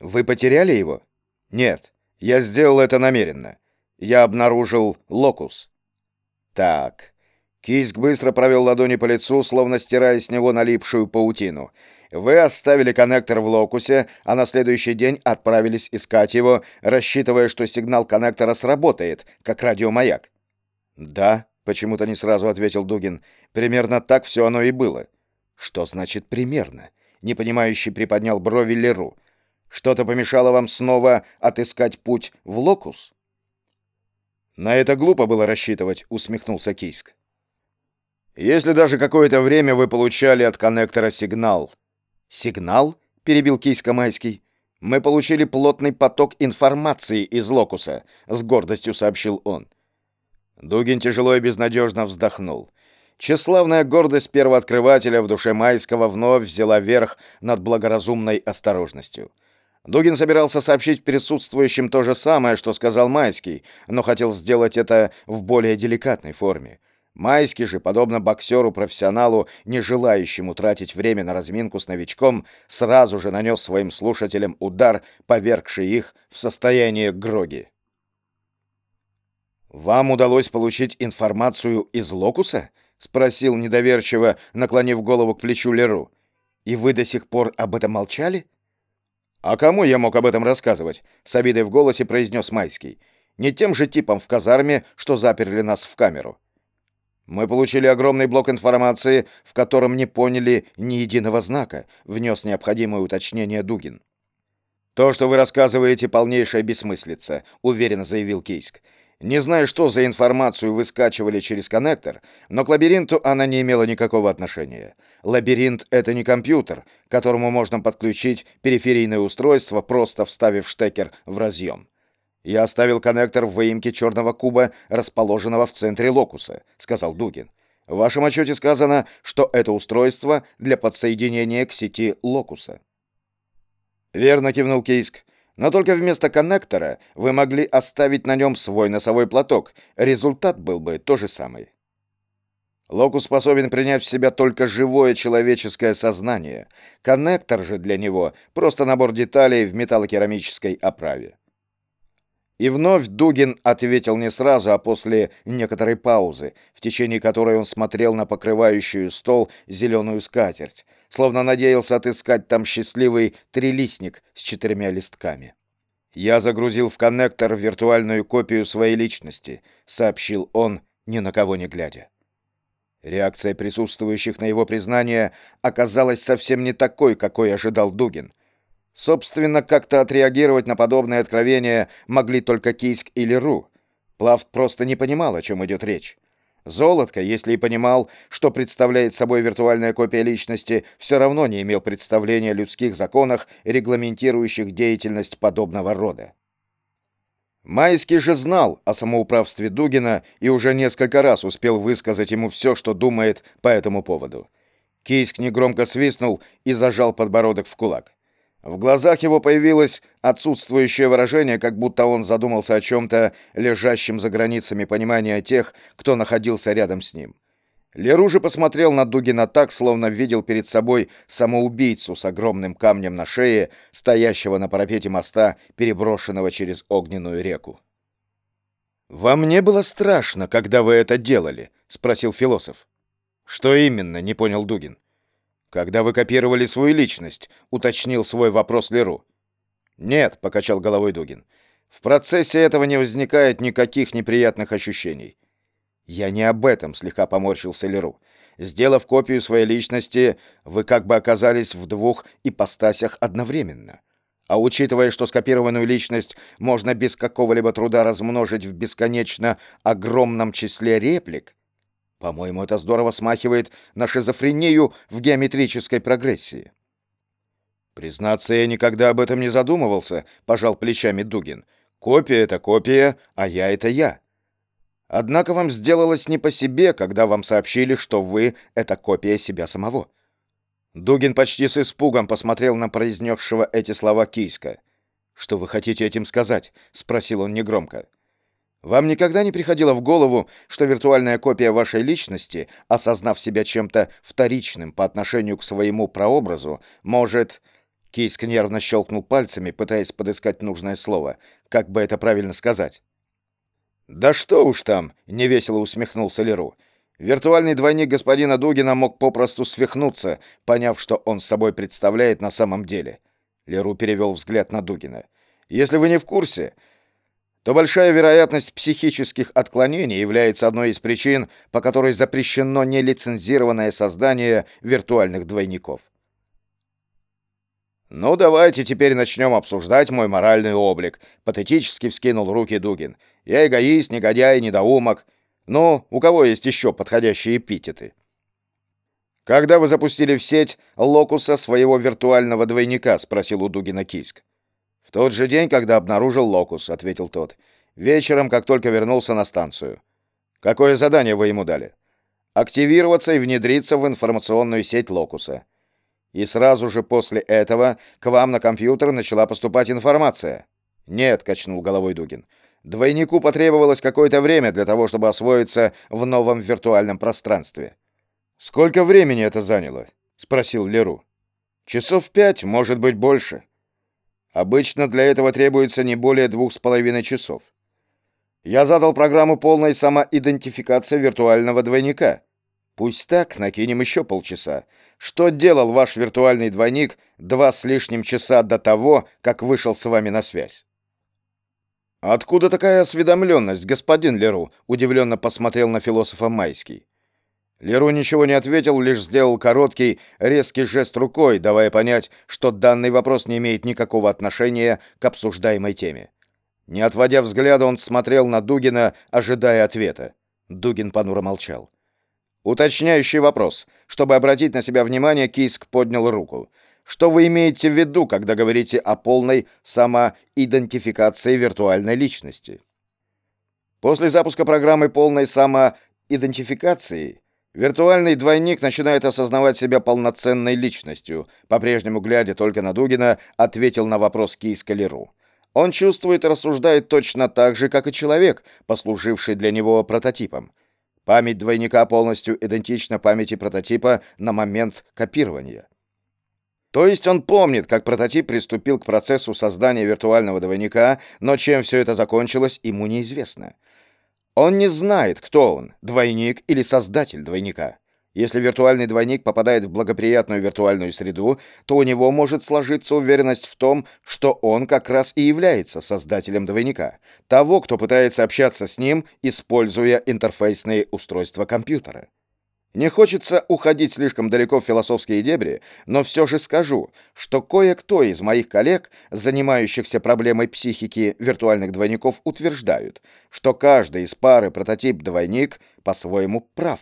Вы потеряли его? Нет, я сделал это намеренно. Я обнаружил локус. Так. Киск быстро провел ладони по лицу, словно стирая с него налипшую паутину. Вы оставили коннектор в локусе, а на следующий день отправились искать его, рассчитывая, что сигнал коннектора сработает, как радиомаяк. Да, почему-то не сразу ответил Дугин. Примерно так все оно и было. Что значит примерно? Непонимающий приподнял брови Леру. Что-то помешало вам снова отыскать путь в локус? На это глупо было рассчитывать, усмехнулся Кийск. Если даже какое-то время вы получали от коннектора сигнал. Сигнал? перебил Кийска Майский. Мы получили плотный поток информации из локуса, с гордостью сообщил он. Дугин тяжело и безнадежно вздохнул. Тщеславная гордость первооткрывателя в душе Майского вновь взяла верх над благоразумной осторожностью. Дугин собирался сообщить присутствующим то же самое, что сказал Майский, но хотел сделать это в более деликатной форме. Майский же, подобно боксеру-профессионалу, не желающему тратить время на разминку с новичком, сразу же нанес своим слушателям удар, повергший их в состояние гроги. «Вам удалось получить информацию из Локуса?» — спросил недоверчиво, наклонив голову к плечу Леру. «И вы до сих пор об этом молчали?» «А кому я мог об этом рассказывать?» — с обидой в голосе произнес Майский. «Не тем же типом в казарме, что заперли нас в камеру». «Мы получили огромный блок информации, в котором не поняли ни единого знака», — внес необходимое уточнение Дугин. «То, что вы рассказываете, полнейшая бессмыслица», — уверенно заявил Кейск. Не знаю, что за информацию вы скачивали через коннектор, но к лабиринту она не имела никакого отношения. Лабиринт — это не компьютер, к которому можно подключить периферийное устройство, просто вставив штекер в разъем. «Я оставил коннектор в выемке черного куба, расположенного в центре локуса», — сказал Дугин. «В вашем отчете сказано, что это устройство для подсоединения к сети локуса». «Верно», — кивнул Кейск. Но только вместо коннектора вы могли оставить на нем свой носовой платок. Результат был бы то же самый. Локус способен принять в себя только живое человеческое сознание. Коннектор же для него просто набор деталей в металлокерамической оправе. И вновь Дугин ответил не сразу, а после некоторой паузы, в течение которой он смотрел на покрывающую стол зеленую скатерть, словно надеялся отыскать там счастливый трилистник с четырьмя листками. «Я загрузил в коннектор виртуальную копию своей личности», — сообщил он, ни на кого не глядя. Реакция присутствующих на его признание оказалась совсем не такой, какой ожидал Дугин. Собственно, как-то отреагировать на подобное откровение могли только Кийск или Ру. Плафт просто не понимал, о чем идет речь. Золотко, если и понимал, что представляет собой виртуальная копия личности, все равно не имел представления о людских законах, регламентирующих деятельность подобного рода. Майский же знал о самоуправстве Дугина и уже несколько раз успел высказать ему все, что думает по этому поводу. Кийск негромко свистнул и зажал подбородок в кулак. В глазах его появилось отсутствующее выражение, как будто он задумался о чем-то, лежащем за границами понимания тех, кто находился рядом с ним. Леру же посмотрел на Дугина так, словно видел перед собой самоубийцу с огромным камнем на шее, стоящего на парапете моста, переброшенного через огненную реку. «Вам не было страшно, когда вы это делали?» — спросил философ. «Что именно?» — не понял Дугин. «Когда вы копировали свою личность», — уточнил свой вопрос Леру. «Нет», — покачал головой Дугин. «В процессе этого не возникает никаких неприятных ощущений». «Я не об этом», — слегка поморщился Леру. «Сделав копию своей личности, вы как бы оказались в двух ипостасях одновременно. А учитывая, что скопированную личность можно без какого-либо труда размножить в бесконечно огромном числе реплик, по-моему, это здорово смахивает на шизофрению в геометрической прогрессии. Признаться, я никогда об этом не задумывался, пожал плечами Дугин. Копия это копия, а я это я. Однако вам сделалось не по себе, когда вам сообщили, что вы это копия себя самого. Дугин почти с испугом посмотрел на произнесшего эти слова Кийска. Что вы хотите этим сказать? спросил он негромко. Вам никогда не приходило в голову, что виртуальная копия вашей личности, осознав себя чем-то вторичным по отношению к своему прообразу, может Кейск нервно щелкнул пальцами, пытаясь подыскать нужное слово. Как бы это правильно сказать? «Да что уж там!» — невесело усмехнулся Леру. Виртуальный двойник господина Дугина мог попросту свихнуться, поняв, что он собой представляет на самом деле. Леру перевел взгляд на Дугина. «Если вы не в курсе, то большая вероятность психических отклонений является одной из причин, по которой запрещено нелицензированное создание виртуальных двойников. «Ну, давайте теперь начнем обсуждать мой моральный облик», — патетически вскинул руки Дугин. «Я эгоист, негодяй, недоумок. Ну, у кого есть еще подходящие эпитеты?» «Когда вы запустили в сеть локуса своего виртуального двойника?» — спросил у Дугина Киск. «В тот же день, когда обнаружил локус», — ответил тот. «Вечером, как только вернулся на станцию». «Какое задание вы ему дали?» «Активироваться и внедриться в информационную сеть локуса». И сразу же после этого к вам на компьютер начала поступать информация. Нет, качнул головой Дугин. Двойнику потребовалось какое-то время для того, чтобы освоиться в новом виртуальном пространстве. Сколько времени это заняло? спросил Леру. Часов пять, может быть, больше. Обычно для этого требуется не более двух с половиной часов. Я задал программу полной самоидентификации виртуального двойника. Пусть так, накинем еще полчаса. Что делал ваш виртуальный двойник два с лишним часа до того, как вышел с вами на связь? Откуда такая осведомленность, господин Леру? Удивленно посмотрел на философа Майский. Леру ничего не ответил, лишь сделал короткий, резкий жест рукой, давая понять, что данный вопрос не имеет никакого отношения к обсуждаемой теме. Не отводя взгляда, он смотрел на Дугина, ожидая ответа. Дугин понуро молчал. Уточняющий вопрос. Чтобы обратить на себя внимание, Киск поднял руку. Что вы имеете в виду, когда говорите о полной самоидентификации виртуальной личности? После запуска программы полной самоидентификации виртуальный двойник начинает осознавать себя полноценной личностью. По-прежнему глядя только на Дугина, ответил на вопрос Киска Леру. Он чувствует и рассуждает точно так же, как и человек, послуживший для него прототипом. Память двойника полностью идентична памяти прототипа на момент копирования. То есть он помнит, как прототип приступил к процессу создания виртуального двойника, но чем все это закончилось, ему неизвестно. Он не знает, кто он, двойник или создатель двойника. Если виртуальный двойник попадает в благоприятную виртуальную среду, то у него может сложиться уверенность в том, что он как раз и является создателем двойника, того, кто пытается общаться с ним, используя интерфейсные устройства компьютера. Не хочется уходить слишком далеко в философские дебри, но все же скажу, что кое-кто из моих коллег, занимающихся проблемой психики виртуальных двойников, утверждают, что каждый из пары прототип-двойник по-своему прав.